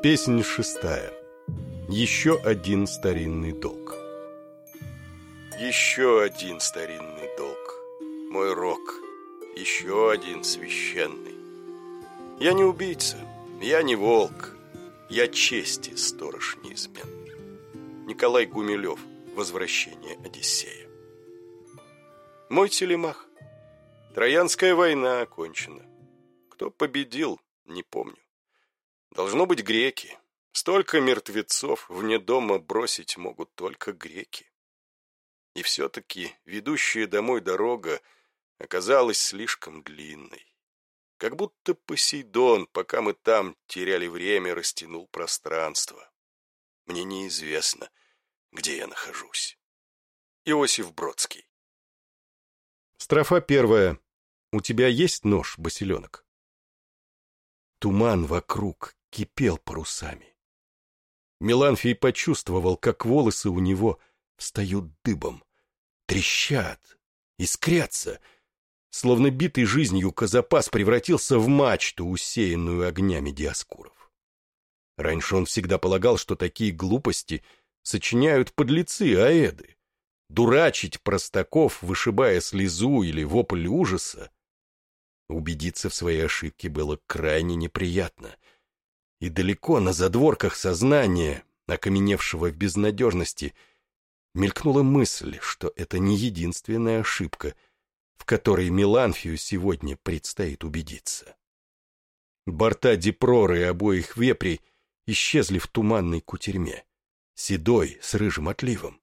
Песнь шестая. Еще один старинный долг. Еще один старинный долг. Мой рок. Еще один священный. Я не убийца. Я не волк. Я чести сторож неизменный. Николай Гумилев. Возвращение Одиссея. Мой телемах. Троянская война окончена. Кто победил, не помню. Должно быть греки. Столько мертвецов вне дома бросить могут только греки. И все-таки ведущая домой дорога оказалась слишком длинной. Как будто Посейдон, пока мы там теряли время, растянул пространство. Мне неизвестно, где я нахожусь. Иосиф Бродский. Строфа первая. У тебя есть нож, Басиленок? Туман вокруг кипел парусами. Меланфий почувствовал, как волосы у него встают дыбом, трещат, искрятся, словно битый жизнью казапас превратился в мачту, усеянную огнями диаскуров. Раньше он всегда полагал, что такие глупости сочиняют подлецы аэды. Дурачить простаков, вышибая слезу или вопль ужаса. Убедиться в своей ошибке было крайне неприятно — и далеко на задворках сознания, окаменевшего в безнадежности, мелькнула мысль, что это не единственная ошибка, в которой Меланфию сегодня предстоит убедиться. Борта Дипроры и обоих вепрей исчезли в туманной кутерьме, седой, с рыжим отливом.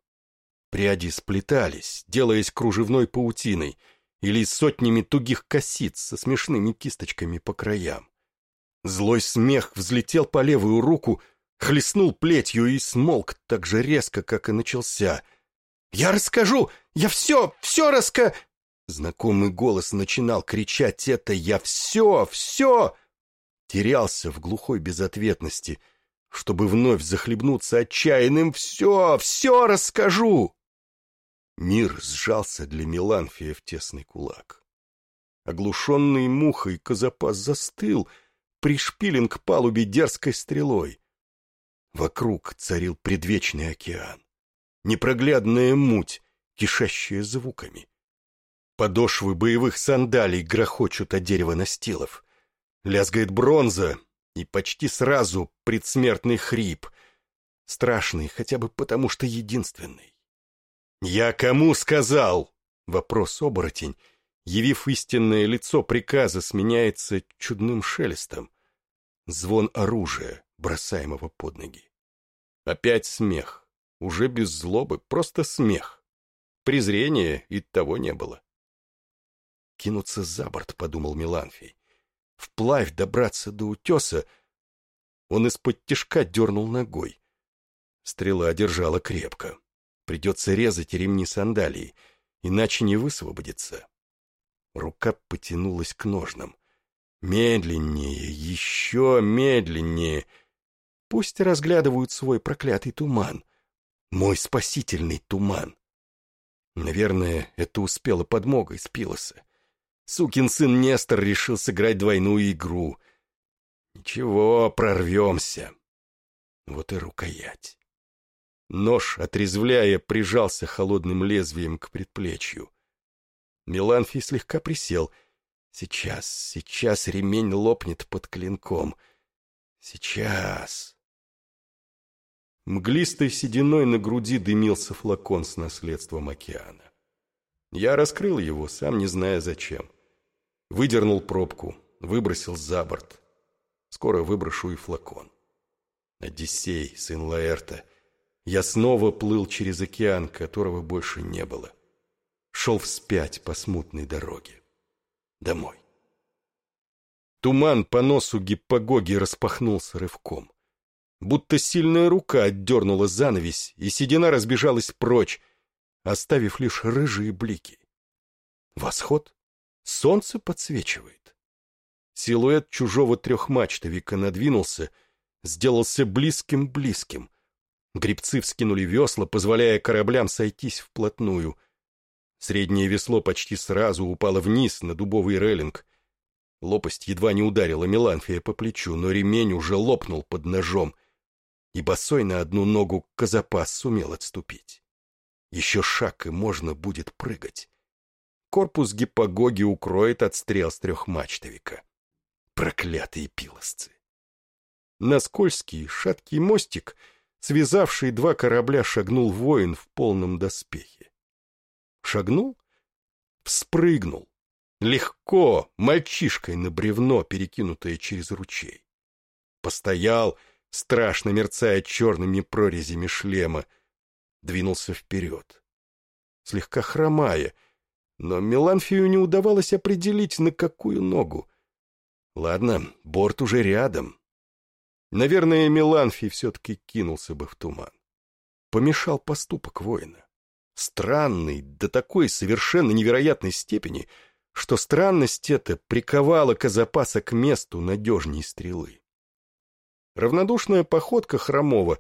Пряди сплетались, делаясь кружевной паутиной или сотнями тугих косиц со смешными кисточками по краям. Злой смех взлетел по левую руку, хлестнул плетью и смолк так же резко, как и начался. «Я расскажу! Я все, все раска...» Знакомый голос начинал кричать это «Я все, все!» Терялся в глухой безответности, чтобы вновь захлебнуться отчаянным «Все, все расскажу!» Мир сжался для Меланфия в тесный кулак. Оглушенный мухой Казапас застыл — пришпилен к палубе дерзкой стрелой. Вокруг царил предвечный океан. Непроглядная муть, кишащая звуками. Подошвы боевых сандалий грохочут о дерево настилов. Лязгает бронза, и почти сразу предсмертный хрип. Страшный хотя бы потому, что единственный. «Я кому сказал?» — вопрос оборотень, явив истинное лицо приказа, сменяется чудным шелестом звон оружия, бросаемого под ноги. Опять смех, уже без злобы, просто смех. Презрения и того не было. Кинуться за борт, подумал Миланфий. Вплавь добраться до утеса. Он из-под тишка дернул ногой. Стрела держала крепко. Придется резать ремни сандалии, иначе не высвободится. Рука потянулась к ножнам. Медленнее, еще медленнее. Пусть разглядывают свой проклятый туман. Мой спасительный туман. Наверное, это успела подмога из. Сукин сын Нестор решил сыграть двойную игру. Ничего, прорвемся. Вот и рукоять. Нож, отрезвляя, прижался холодным лезвием к предплечью. Меланфий слегка присел — Сейчас, сейчас ремень лопнет под клинком. Сейчас. Мглистой сединой на груди дымился флакон с наследством океана. Я раскрыл его, сам не зная зачем. Выдернул пробку, выбросил за борт. Скоро выброшу и флакон. Одиссей, сын Лаэрта. Я снова плыл через океан, которого больше не было. Шел вспять по смутной дороге домой. Туман по носу гиппогоги распахнулся рывком. Будто сильная рука отдернула занавесь, и седина разбежалась прочь, оставив лишь рыжие блики. Восход? Солнце подсвечивает. Силуэт чужого трехмачтовика надвинулся, сделался близким-близким. Гребцы вскинули весла, позволяя кораблям сойтись вплотную. Среднее весло почти сразу упало вниз на дубовый рейлинг. Лопасть едва не ударила Меланфия по плечу, но ремень уже лопнул под ножом, и босой на одну ногу Казапас сумел отступить. Еще шаг, и можно будет прыгать. Корпус гиппогоги укроет отстрел с трехмачтовика. Проклятые пилосцы! На скользкий, шаткий мостик, связавший два корабля, шагнул воин в полном доспехе. Шагнул, вспрыгнул, легко, мальчишкой на бревно, перекинутое через ручей. Постоял, страшно мерцая черными прорезями шлема, двинулся вперед. Слегка хромая, но Меланфию не удавалось определить, на какую ногу. Ладно, борт уже рядом. Наверное, Меланфий все-таки кинулся бы в туман. Помешал поступок воина. Странный, до такой совершенно невероятной степени, что странность эта приковала Казапаса к месту надежней стрелы. Равнодушная походка Хромова,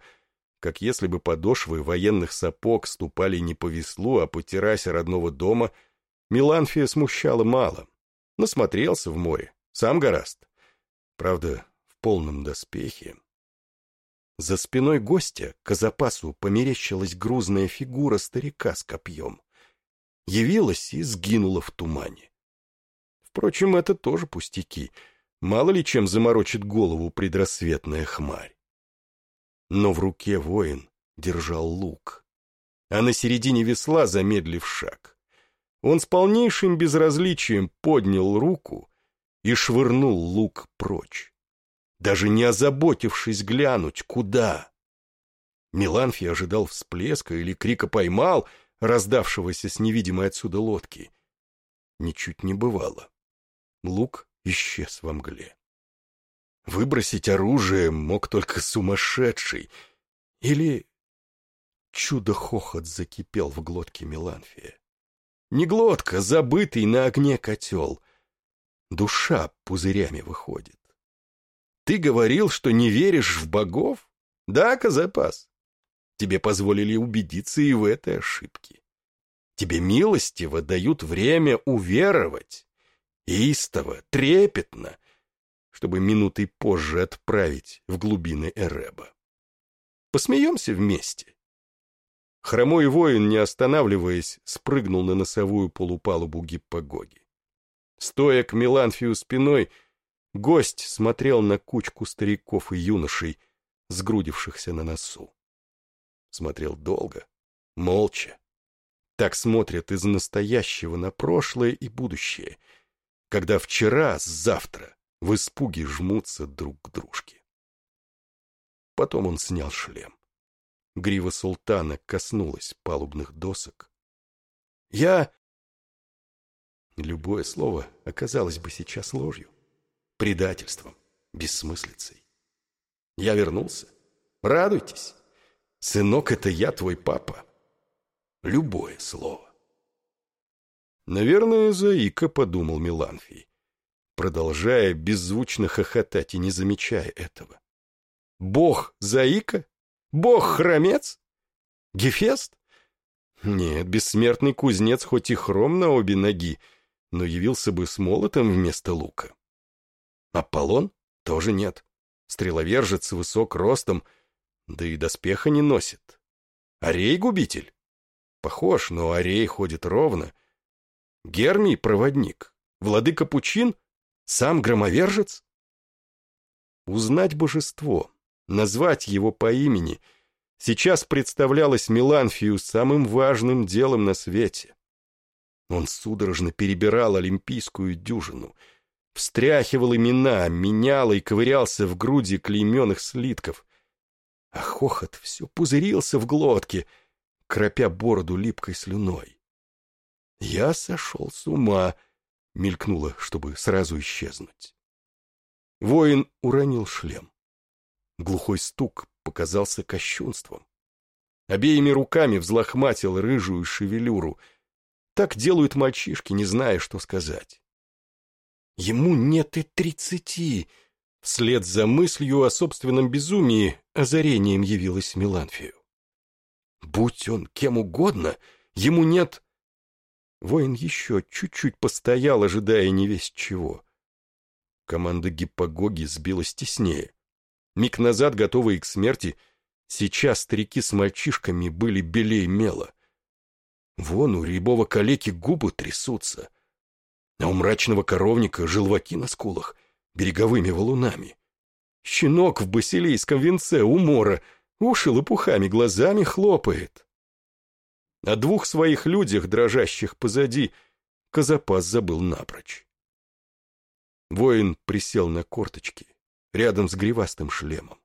как если бы подошвы военных сапог ступали не по веслу, а по террасе родного дома, Миланфия смущала мало. Насмотрелся в море, сам гораст. Правда, в полном доспехе. За спиной гостя к запасу померещилась грузная фигура старика с копьем. Явилась и сгинула в тумане. Впрочем, это тоже пустяки — Мало ли чем заморочит голову предрассветная хмарь. Но в руке воин держал лук, а на середине весла замедлив шаг. Он с полнейшим безразличием поднял руку и швырнул лук прочь, даже не озаботившись глянуть, куда. Миланфий ожидал всплеска или крика поймал, раздавшегося с невидимой отсюда лодки. Ничуть не бывало. Лук исчез во мгле. Выбросить оружие мог только сумасшедший. Или... Чудо-хохот закипел в глотке Меланфия. Не глотка, забытый на огне котел. Душа пузырями выходит. Ты говорил, что не веришь в богов? Да, Казапас. Тебе позволили убедиться и в этой ошибке. Тебе милостиво дают время уверовать истово, трепетно, чтобы минутой позже отправить в глубины Эреба. Посмеемся вместе. Хромой воин, не останавливаясь, спрыгнул на носовую полупалубу гиппогоги. Стоя к Меланфию спиной, гость смотрел на кучку стариков и юношей, сгрудившихся на носу. Смотрел долго, молча. Так смотрят из настоящего на прошлое и будущее — когда вчера с завтра в испуге жмутся друг к дружке. Потом он снял шлем. Грива султана коснулась палубных досок. «Я...» Любое слово оказалось бы сейчас ложью, предательством, бессмыслицей. Я вернулся. Радуйтесь. Сынок, это я, твой папа. Любое слово. «Наверное, заика», — подумал Миланфий, продолжая беззвучно хохотать и не замечая этого. «Бог заика? Бог-хромец? Гефест? Нет, бессмертный кузнец хоть и хром на обе ноги, но явился бы с молотом вместо лука. Аполлон? Тоже нет. Стреловержец высок ростом, да и доспеха не носит. Арей-губитель? Похож, но Арей ходит ровно — Гермий — проводник, владыка Пучин — сам громовержец? Узнать божество, назвать его по имени сейчас представлялось Меланфию самым важным делом на свете. Он судорожно перебирал олимпийскую дюжину, встряхивал имена, менял и ковырялся в груди клейменных слитков. А хохот все пузырился в глотке, кропя бороду липкой слюной. «Я сошел с ума», — мелькнуло, чтобы сразу исчезнуть. Воин уронил шлем. Глухой стук показался кощунством. Обеими руками взлохматил рыжую шевелюру. Так делают мальчишки, не зная, что сказать. Ему нет и тридцати. Вслед за мыслью о собственном безумии озарением явилась Меланфию. Будь он кем угодно, ему нет Воин еще чуть-чуть постоял, ожидая не весть чего. Команда гиппогоги сбилась теснее. Миг назад, готовые к смерти, сейчас старики с мальчишками были белей мела. Вон у рябого калеки губы трясутся, а у мрачного коровника желваки на скулах береговыми валунами. Щенок в басилийском венце у мора уши лопухами глазами хлопает. О двух своих людях, дрожащих позади, Казапас забыл напрочь. Воин присел на корточки, рядом с гривастым шлемом.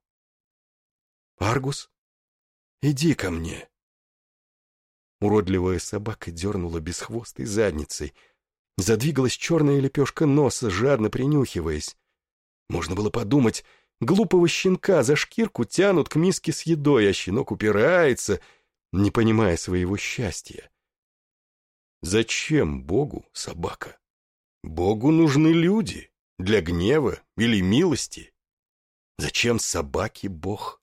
«Аргус, иди ко мне!» Уродливая собака дернула бесхвостой задницей. Задвигалась черная лепешка носа, жадно принюхиваясь. Можно было подумать, глупого щенка за шкирку тянут к миске с едой, а щенок упирается, не понимая своего счастья. Зачем Богу собака? Богу нужны люди для гнева или милости. Зачем собаке Бог?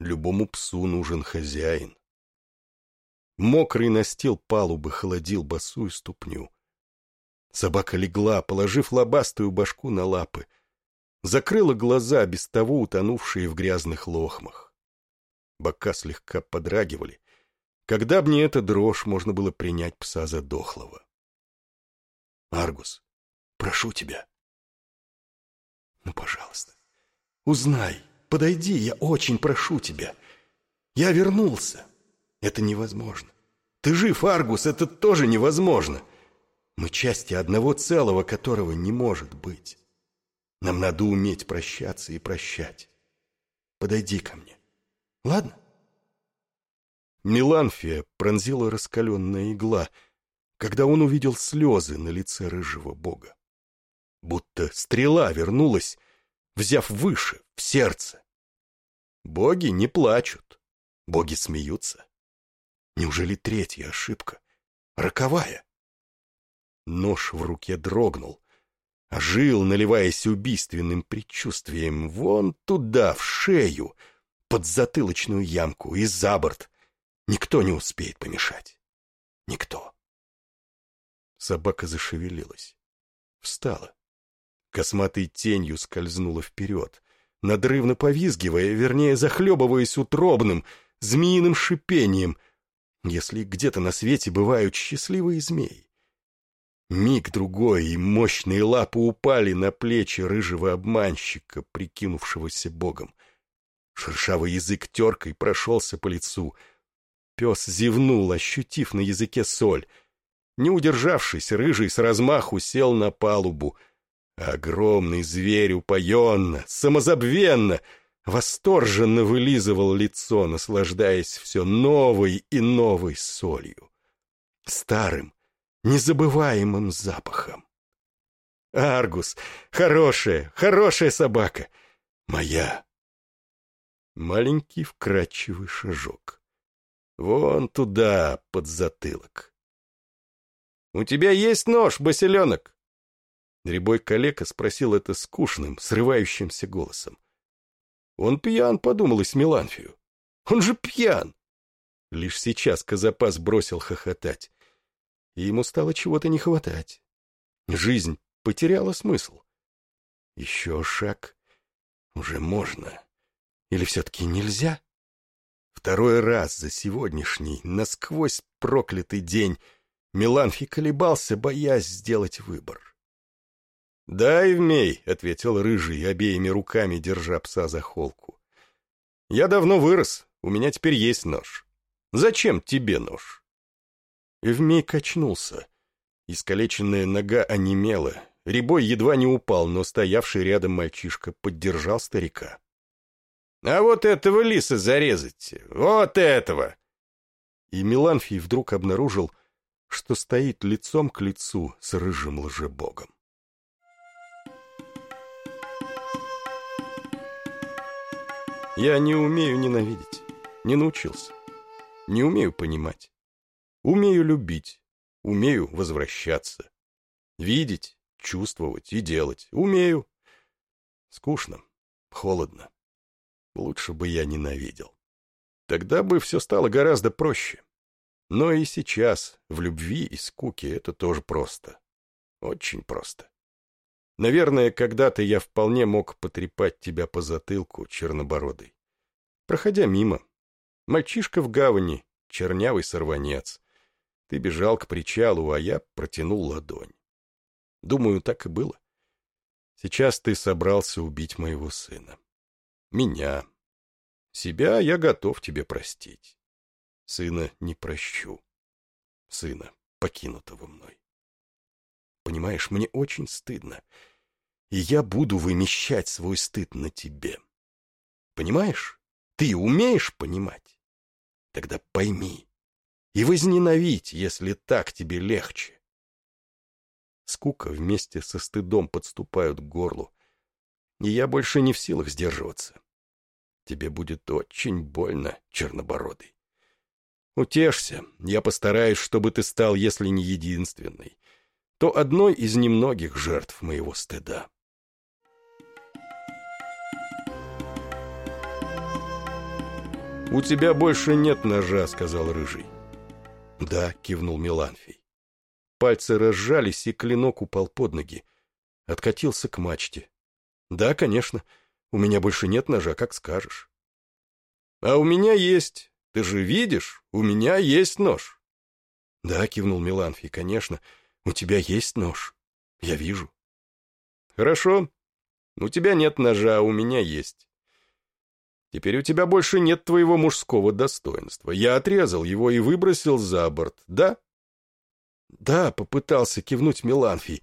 Любому псу нужен хозяин. Мокрый настил палубы холодил босую ступню. Собака легла, положив лобастую башку на лапы. Закрыла глаза, без того утонувшие в грязных лохмах. Бока слегка подрагивали. Когда б не эта дрожь, можно было принять пса за дохлого. «Аргус, прошу тебя». «Ну, пожалуйста, узнай, подойди, я очень прошу тебя. Я вернулся». Это невозможно. Ты жив, Аргус, это тоже невозможно. Мы части одного целого, которого не может быть. Нам надо уметь прощаться и прощать. Подойди ко мне. Ладно? Меланфия пронзила раскаленная игла, когда он увидел слезы на лице рыжего бога. Будто стрела вернулась, взяв выше, в сердце. Боги не плачут, боги смеются. Неужели третья ошибка? Роковая? Нож в руке дрогнул, ожил, наливаясь убийственным предчувствием, вон туда, в шею, под затылочную ямку и за борт. Никто не успеет помешать. Никто. Собака зашевелилась. Встала. Косматой тенью скользнула вперед, надрывно повизгивая, вернее, захлебываясь утробным, змеиным шипением — если где-то на свете бывают счастливые змеи. Миг-другой, и мощные лапы упали на плечи рыжего обманщика, прикинувшегося богом. Шершавый язык теркой прошелся по лицу. Пес зевнул, ощутив на языке соль. Не удержавшись, рыжий с размаху сел на палубу. огромный зверь упоенно, самозабвенно — восторженно вылизывал лицо, наслаждаясь все новой и новой солью. Старым, незабываемым запахом. Аргус, хорошая, хорошая собака, моя. Маленький вкрадчивый шажок. Вон туда, под затылок. «У тебя есть нож, басиленок?» Рябой калека спросил это скучным, срывающимся голосом. Он пьян, подумалось Меланфию. Он же пьян! Лишь сейчас Казапас бросил хохотать. И ему стало чего-то не хватать. Жизнь потеряла смысл. Еще шаг. Уже можно. Или все-таки нельзя? Второй раз за сегодняшний, насквозь проклятый день, Меланфий колебался, боясь сделать выбор. «Дай, вмей», — ответил Рыжий, обеими руками держа пса за холку. «Я давно вырос, у меня теперь есть нож. Зачем тебе нож?» Эвмей качнулся. Искалеченная нога онемела. Рябой едва не упал, но стоявший рядом мальчишка поддержал старика. «А вот этого лиса зарезать! Вот этого!» И Меланфий вдруг обнаружил, что стоит лицом к лицу с рыжим лжебогом. Я не умею ненавидеть, не научился. Не умею понимать. Умею любить, умею возвращаться. Видеть, чувствовать и делать. Умею. Скучно, холодно. Лучше бы я ненавидел. Тогда бы все стало гораздо проще. Но и сейчас, в любви и скуке, это тоже просто. Очень просто. Наверное, когда-то я вполне мог потрепать тебя по затылку, чернобородый. Проходя мимо. Мальчишка в гавани, чернявый сорванец. Ты бежал к причалу, а я протянул ладонь. Думаю, так и было. Сейчас ты собрался убить моего сына. Меня. Себя я готов тебе простить. Сына не прощу. Сына, покинутого мной. Понимаешь, мне очень стыдно. И я буду вымещать свой стыд на тебе. Понимаешь? Ты умеешь понимать? Тогда пойми. И возненавидь, если так тебе легче. Скука вместе со стыдом подступают к горлу. И я больше не в силах сдерживаться. Тебе будет очень больно, чернобородый. Утешься, я постараюсь, чтобы ты стал, если не единственной, то одной из немногих жертв моего стыда. «У тебя больше нет ножа», — сказал Рыжий. «Да», — кивнул Меланфий. Пальцы разжались, и клинок упал под ноги. Откатился к мачте. «Да, конечно. У меня больше нет ножа, как скажешь». «А у меня есть. Ты же видишь, у меня есть нож». «Да», — кивнул Меланфий, — «конечно. У тебя есть нож. Я вижу». «Хорошо. У тебя нет ножа, а у меня есть. Теперь у тебя больше нет твоего мужского достоинства. Я отрезал его и выбросил за борт, да?» «Да», — попытался кивнуть Меланфий.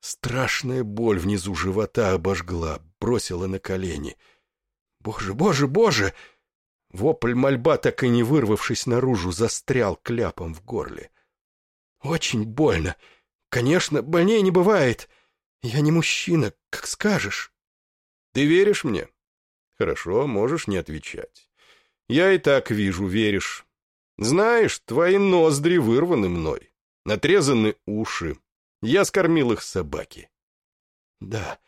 Страшная боль внизу живота обожгла, бросила на колени. «Боже, боже, боже!» Вопль мольба, так и не вырвавшись наружу, застрял кляпом в горле. «Очень больно. Конечно, больнее не бывает. Я не мужчина, как скажешь». «Ты веришь мне?» Хорошо, можешь не отвечать. Я и так вижу, веришь. Знаешь, твои ноздри вырваны мной, отрезаны уши. Я скормил их собаке. Да,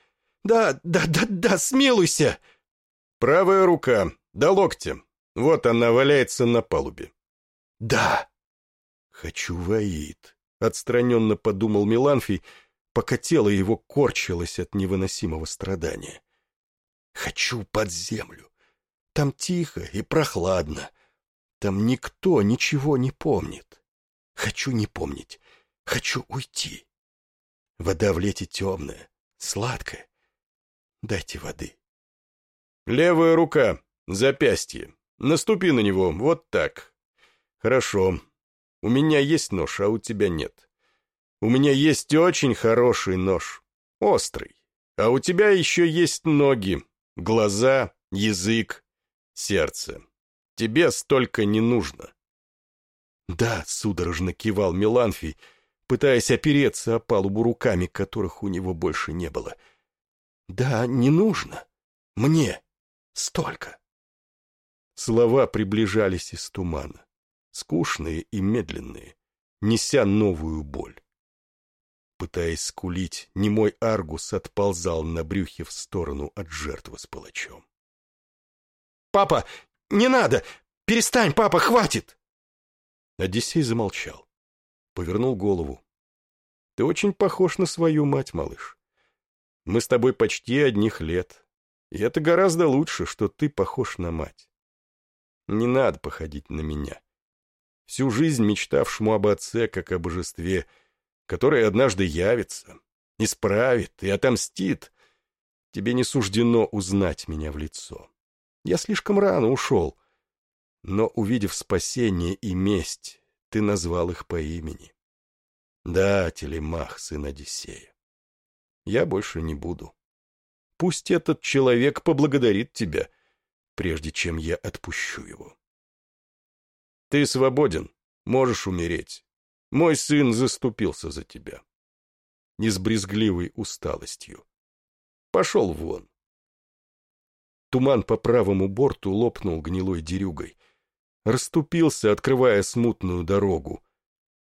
да, да, да, да, смилуйся! Правая рука, до локтя. Вот она валяется на палубе. Да. Хочу воит, отстраненно подумал Миланфий, пока тело его корчилось от невыносимого страдания. Хочу под землю. Там тихо и прохладно. Там никто ничего не помнит. Хочу не помнить. Хочу уйти. Вода в лете темная, сладкая. Дайте воды. Левая рука, запястье. Наступи на него, вот так. Хорошо. У меня есть нож, а у тебя нет. У меня есть очень хороший нож. Острый. А у тебя еще есть ноги, Глаза, язык, сердце. Тебе столько не нужно. Да, судорожно кивал Меланфий, пытаясь опереться о палубу руками, которых у него больше не было. Да, не нужно. Мне. Столько. Слова приближались из тумана, скучные и медленные, неся новую боль. Пытаясь скулить, немой Аргус отползал на брюхе в сторону от жертвы с палачом. «Папа, не надо! Перестань, папа, хватит!» Одиссей замолчал, повернул голову. «Ты очень похож на свою мать, малыш. Мы с тобой почти одних лет, и это гораздо лучше, что ты похож на мать. Не надо походить на меня. Всю жизнь мечтавшему об отце, как о божестве — который однажды явится, исправит и отомстит, тебе не суждено узнать меня в лицо. Я слишком рано ушел, но, увидев спасение и месть, ты назвал их по имени. Да, Телемах, сын Одиссея. Я больше не буду. Пусть этот человек поблагодарит тебя, прежде чем я отпущу его. Ты свободен, можешь умереть. Мой сын заступился за тебя. Не с брезгливой усталостью. Пошел вон. Туман по правому борту лопнул гнилой дерюгой. Расступился, открывая смутную дорогу.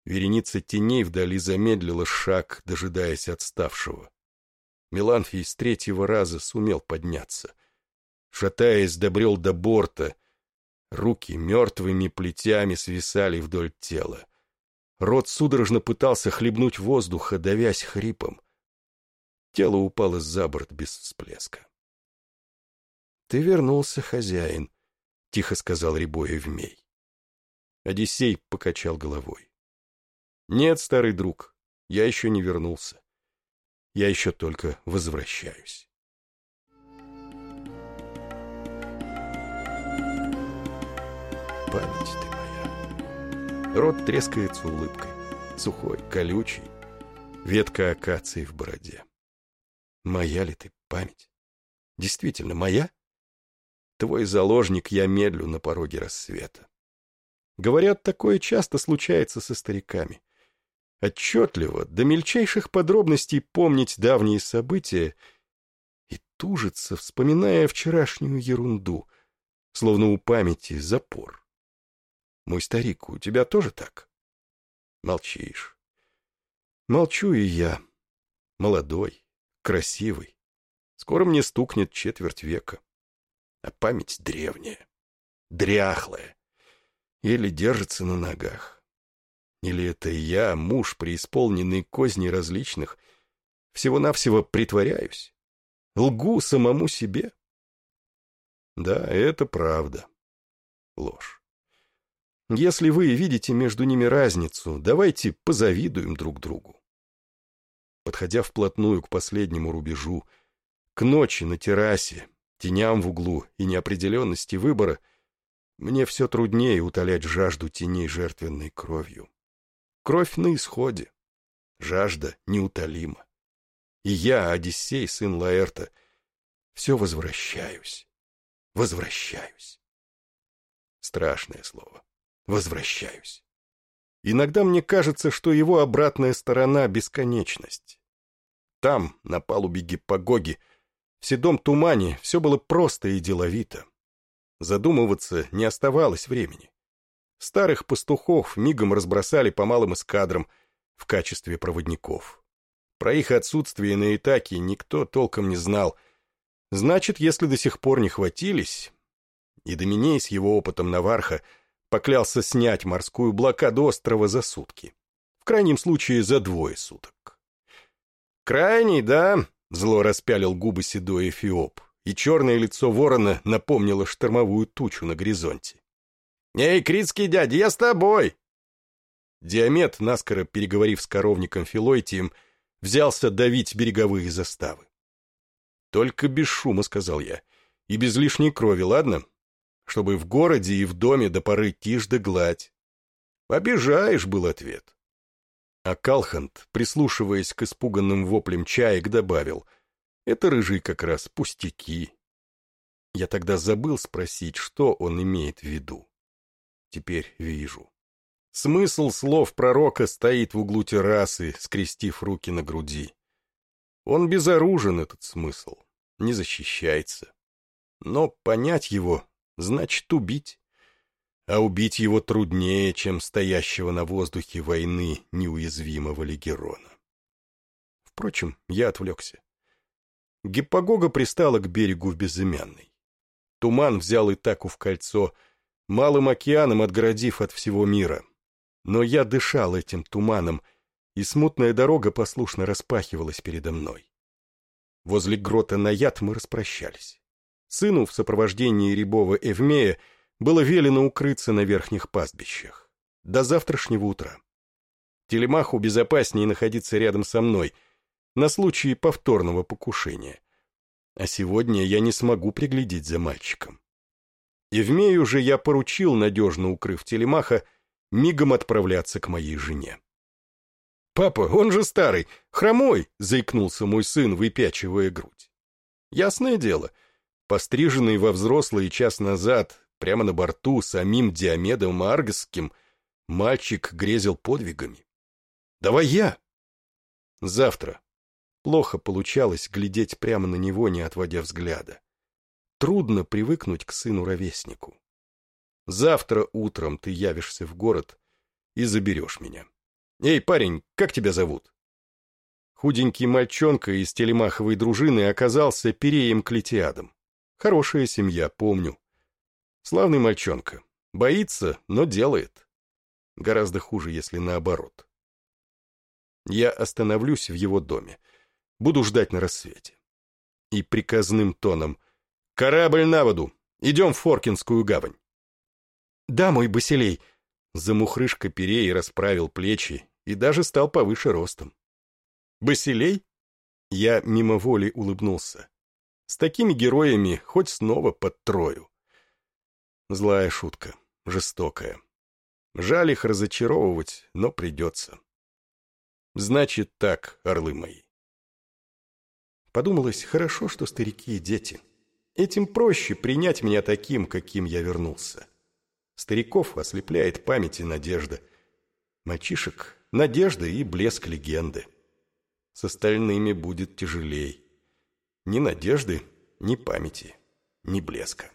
Вереница теней вдали замедлила шаг, дожидаясь отставшего. Меланфий с третьего раза сумел подняться. Шатаясь, добрел до борта. Руки мертвыми плетями свисали вдоль тела. Рот судорожно пытался хлебнуть воздуха, давясь хрипом. Тело упало за борт без всплеска. «Ты вернулся, хозяин», — тихо сказал Рябой Евмей. Одиссей покачал головой. «Нет, старый друг, я еще не вернулся. Я еще только возвращаюсь». Память ты. Рот трескается улыбкой, сухой, колючий, ветка акации в бороде. Моя ли ты память? Действительно, моя? Твой заложник, я медлю на пороге рассвета. Говорят, такое часто случается со стариками. Отчетливо, до мельчайших подробностей помнить давние события и тужиться, вспоминая вчерашнюю ерунду, словно у памяти запор. Мой старик, у тебя тоже так? Молчишь. Молчу и я. Молодой, красивый. Скоро мне стукнет четверть века а память древняя, дряхлая, еле держится на ногах. Или это я, муж, преисполненный козней различных, всего-навсего притворяюсь, лгу самому себе? Да, это правда. Ложь. Если вы видите между ними разницу, давайте позавидуем друг другу. Подходя вплотную к последнему рубежу, к ночи на террасе, теням в углу и неопределенности выбора, мне все труднее утолять жажду теней жертвенной кровью. Кровь на исходе. Жажда неутолима. И я, Одиссей, сын Лаэрта, все возвращаюсь. Возвращаюсь. Страшное слово. Возвращаюсь. Иногда мне кажется, что его обратная сторона — бесконечность. Там, на палубе Гиппогоги, в седом тумане все было просто и деловито. Задумываться не оставалось времени. Старых пастухов мигом разбросали по малым эскадрам в качестве проводников. Про их отсутствие на Итаке никто толком не знал. Значит, если до сих пор не хватились... И Доминей с его опытом Наварха поклялся снять морскую блокаду острова за сутки. В крайнем случае, за двое суток. «Крайний, да?» Зло распялил губы седой эфиоп, и черное лицо ворона напомнило штормовую тучу на горизонте. «Эй, критский дядя, я с тобой!» Диамет, наскоро переговорив с коровником Филойтием, взялся давить береговые заставы. «Только без шума», — сказал я, — «и без лишней крови, ладно? Чтобы в городе и в доме до поры тишь да гладь». «Обижаешь», — был ответ. А Калхант, прислушиваясь к испуганным воплям чаек, добавил, «Это рыжий как раз пустяки». Я тогда забыл спросить, что он имеет в виду. Теперь вижу. Смысл слов пророка стоит в углу террасы, скрестив руки на груди. Он безоружен, этот смысл, не защищается. Но понять его значит убить а убить его труднее, чем стоящего на воздухе войны неуязвимого легерона. Впрочем, я отвлекся. Гиппогога пристала к берегу в Безымянной. Туман взял Итаку в кольцо, малым океаном отгородив от всего мира. Но я дышал этим туманом, и смутная дорога послушно распахивалась передо мной. Возле грота Наят мы распрощались. Сыну в сопровождении рябого Эвмея было велено укрыться на верхних пастбищах. До завтрашнего утра. Телемаху безопаснее находиться рядом со мной, на случай повторного покушения. А сегодня я не смогу приглядеть за мальчиком. И вмею же я поручил, надежно укрыв телемаха, мигом отправляться к моей жене. «Папа, он же старый, хромой!» — заикнулся мой сын, выпячивая грудь. Ясное дело, постриженный во взрослый час назад, Прямо на борту самим Диомедом Аргосским мальчик грезил подвигами. «Давай я!» «Завтра». Плохо получалось глядеть прямо на него, не отводя взгляда. Трудно привыкнуть к сыну-ровеснику. Завтра утром ты явишься в город и заберешь меня. Эй, парень, как тебя зовут? Худенький мальчонка из телемаховой дружины оказался Переем Клетиадом. Хорошая семья, помню. Славный мальчонка. Боится, но делает. Гораздо хуже, если наоборот. Я остановлюсь в его доме. Буду ждать на рассвете. И приказным тоном. «Корабль на воду! Идем в Форкинскую гавань!» «Да, мой Басилей!» Замухрышка перей расправил плечи и даже стал повыше ростом. «Басилей?» Я мимо воли улыбнулся. С такими героями хоть снова под трою. Злая шутка, жестокая. Жаль их разочаровывать, но придется. Значит так, орлы мои. Подумалось, хорошо, что старики и дети. Этим проще принять меня таким, каким я вернулся. Стариков ослепляет память и надежда. Мальчишек — надежда и блеск легенды. С остальными будет тяжелей. Ни надежды, ни памяти, ни блеска.